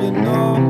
coming on.